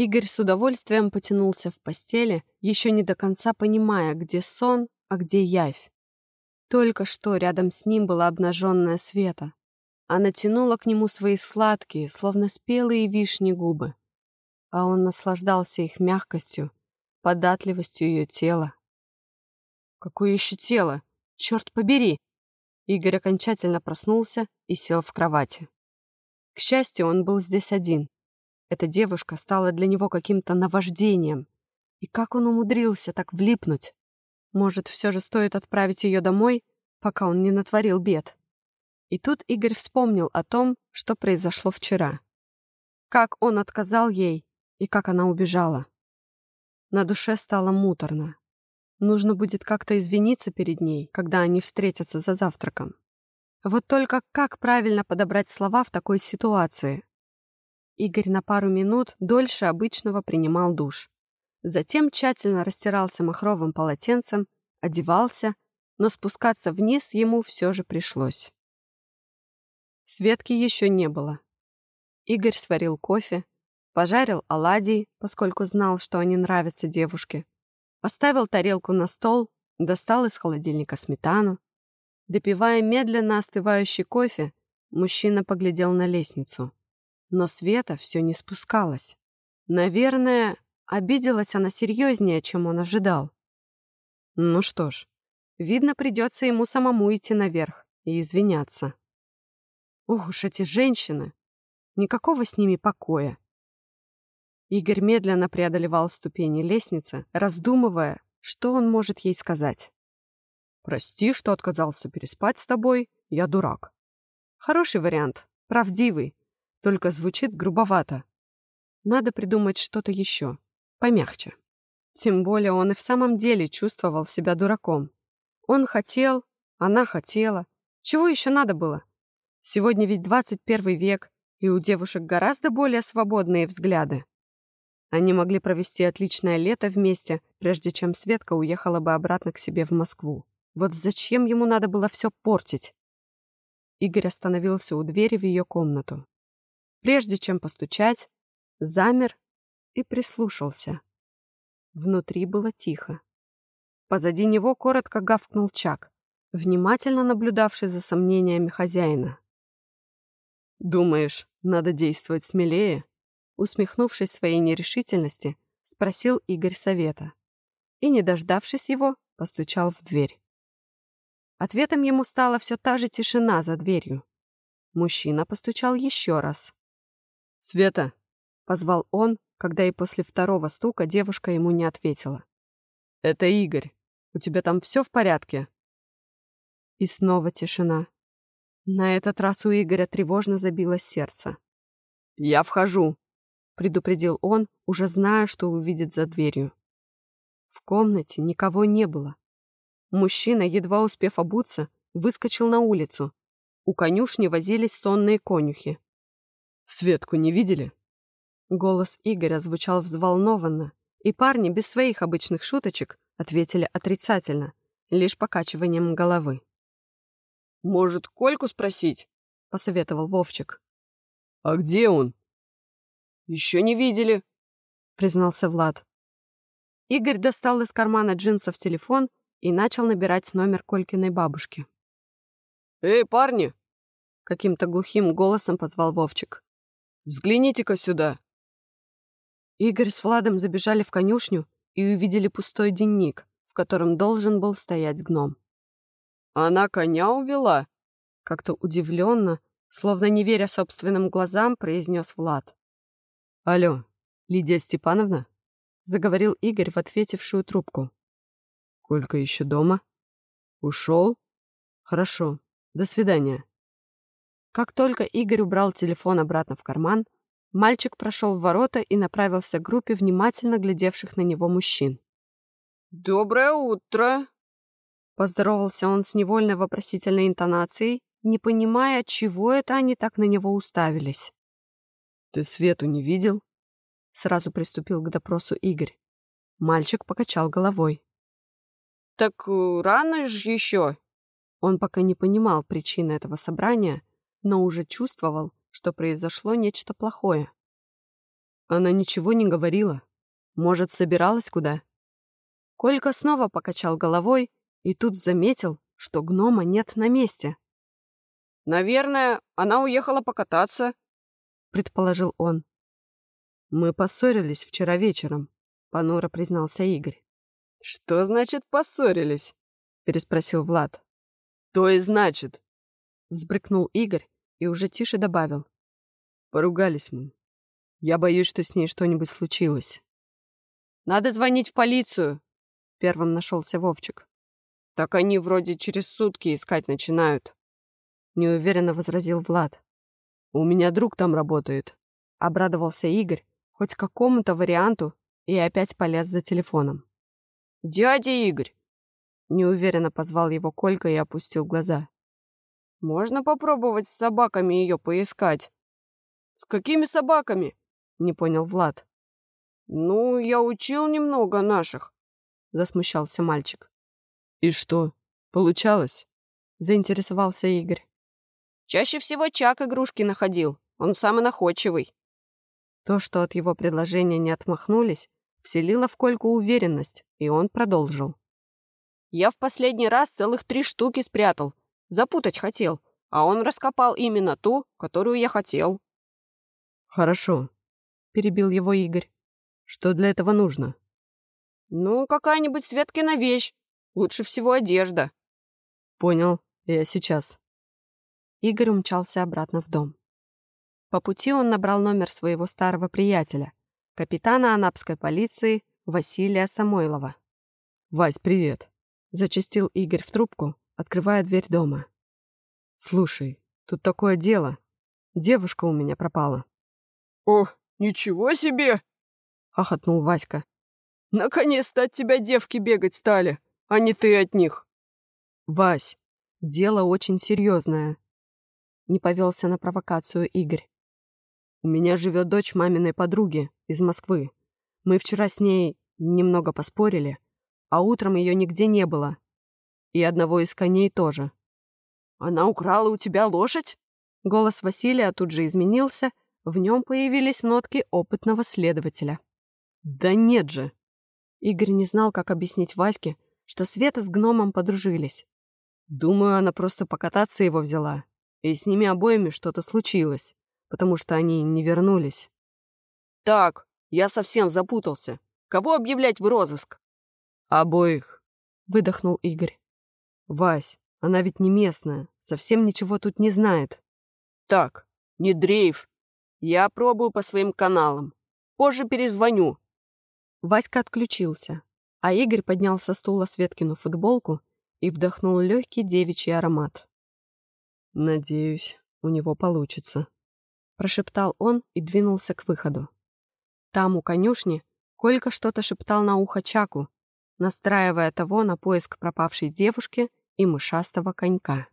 Игорь с удовольствием потянулся в постели, еще не до конца понимая, где сон, а где явь. Только что рядом с ним была обнаженная Света. Она тянула к нему свои сладкие, словно спелые вишни губы. А он наслаждался их мягкостью, податливостью ее тела. «Какое еще тело? Черт побери!» Игорь окончательно проснулся и сел в кровати. К счастью, он был здесь один. Эта девушка стала для него каким-то наваждением. И как он умудрился так влипнуть? Может, все же стоит отправить ее домой, пока он не натворил бед? И тут Игорь вспомнил о том, что произошло вчера. Как он отказал ей и как она убежала. На душе стало муторно. Нужно будет как-то извиниться перед ней, когда они встретятся за завтраком. Вот только как правильно подобрать слова в такой ситуации? Игорь на пару минут дольше обычного принимал душ. Затем тщательно растирался махровым полотенцем, одевался, но спускаться вниз ему все же пришлось. Светки еще не было. Игорь сварил кофе, пожарил оладьи, поскольку знал, что они нравятся девушке, поставил тарелку на стол, достал из холодильника сметану. Допивая медленно остывающий кофе, мужчина поглядел на лестницу. Но Света все не спускалась. Наверное, обиделась она серьезнее, чем он ожидал. Ну что ж, видно, придется ему самому идти наверх и извиняться. Ух уж эти женщины! Никакого с ними покоя. Игорь медленно преодолевал ступени лестницы, раздумывая, что он может ей сказать. «Прости, что отказался переспать с тобой, я дурак». Хороший вариант, правдивый, только звучит грубовато. Надо придумать что-то еще, помягче. Тем более он и в самом деле чувствовал себя дураком. Он хотел, она хотела. Чего еще надо было? Сегодня ведь 21 век, и у девушек гораздо более свободные взгляды. Они могли провести отличное лето вместе, прежде чем Светка уехала бы обратно к себе в Москву. Вот зачем ему надо было все портить? Игорь остановился у двери в ее комнату. Прежде чем постучать, замер и прислушался. Внутри было тихо. Позади него коротко гавкнул Чак, внимательно наблюдавший за сомнениями хозяина. «Думаешь, надо действовать смелее?» Усмехнувшись своей нерешительности, спросил Игорь совета. И, не дождавшись его, постучал в дверь. Ответом ему стала все та же тишина за дверью. Мужчина постучал еще раз. «Света!» — позвал он, когда и после второго стука девушка ему не ответила. «Это Игорь. У тебя там все в порядке?» И снова тишина. На этот раз у Игоря тревожно забилось сердце. «Я вхожу», — предупредил он, уже зная, что увидит за дверью. В комнате никого не было. Мужчина, едва успев обуться, выскочил на улицу. У конюшни возились сонные конюхи. «Светку не видели?» Голос Игоря звучал взволнованно, и парни без своих обычных шуточек ответили отрицательно, лишь покачиванием головы. «Может, Кольку спросить?» — посоветовал Вовчик. «А где он?» «Еще не видели», — признался Влад. Игорь достал из кармана джинсов телефон и начал набирать номер Колькиной бабушки. «Эй, парни!» — каким-то глухим голосом позвал Вовчик. Взгляните-ка сюда!» Игорь с Владом забежали в конюшню и увидели пустой денник, в котором должен был стоять гном. «Она коня увела?» Как-то удивленно, словно не веря собственным глазам, произнес Влад. «Алло, Лидия Степановна?» заговорил Игорь в ответившую трубку. «Колька еще дома?» «Ушел?» «Хорошо. До свидания». Как только Игорь убрал телефон обратно в карман, мальчик прошел в ворота и направился к группе внимательно глядевших на него мужчин. «Доброе утро!» Поздоровался он с невольно вопросительной интонацией, не понимая, чего это они так на него уставились. «Ты Свету не видел?» Сразу приступил к допросу Игорь. Мальчик покачал головой. «Так э, рано же еще!» Он пока не понимал причины этого собрания, но уже чувствовал, что произошло нечто плохое. Она ничего не говорила. Может, собиралась куда? Колька снова покачал головой и тут заметил, что гнома нет на месте. «Наверное, она уехала покататься», — предположил он. «Мы поссорились вчера вечером», — понуро признался Игорь. «Что значит поссорились?» — переспросил Влад. «То и значит», — взбрыкнул Игорь и уже тише добавил. «Поругались мы. Я боюсь, что с ней что-нибудь случилось». «Надо звонить в полицию», — первым нашелся Вовчик. «Так они вроде через сутки искать начинают», — неуверенно возразил Влад. «У меня друг там работает», — обрадовался Игорь хоть какому-то варианту и опять полез за телефоном. «Дядя Игорь!» — неуверенно позвал его Колька и опустил глаза. «Можно попробовать с собаками ее поискать?» «С какими собаками?» — не понял Влад. «Ну, я учил немного наших», — засмущался мальчик. «И что, получалось?» — заинтересовался Игорь. «Чаще всего Чак игрушки находил. Он самый находчивый». То, что от его предложения не отмахнулись, вселило в Кольку уверенность, и он продолжил. «Я в последний раз целых три штуки спрятал. Запутать хотел, а он раскопал именно ту, которую я хотел». «Хорошо», — перебил его Игорь. «Что для этого нужно?» «Ну, какая-нибудь Светкина вещь. Лучше всего одежда». «Понял. Я сейчас». Игорь умчался обратно в дом. По пути он набрал номер своего старого приятеля, капитана анапской полиции Василия Самойлова. «Вась, привет!» — зачастил Игорь в трубку, открывая дверь дома. «Слушай, тут такое дело. Девушка у меня пропала». «О, ничего себе!» — хохотнул Васька. «Наконец-то от тебя девки бегать стали, а не ты от них». «Вась, дело очень серьезное. Не повелся на провокацию Игорь. У меня живет дочь маминой подруги из Москвы. Мы вчера с ней немного поспорили, а утром ее нигде не было. И одного из коней тоже. Она украла у тебя лошадь? Голос Василия тут же изменился, в нем появились нотки опытного следователя. Да нет же. Игорь не знал, как объяснить Ваське, что Света с гномом подружились. Думаю, она просто покататься его взяла, и с ними обоими что-то случилось потому что они не вернулись. «Так, я совсем запутался. Кого объявлять в розыск?» «Обоих», — выдохнул Игорь. «Вась, она ведь не местная, совсем ничего тут не знает». «Так, не дрейф. Я пробую по своим каналам. Позже перезвоню». Васька отключился, а Игорь поднял со стула Светкину футболку и вдохнул легкий девичий аромат. «Надеюсь, у него получится», прошептал он и двинулся к выходу. Там, у конюшни, Колька что-то шептал на ухо Чаку, настраивая того на поиск пропавшей девушки и мышастого конька.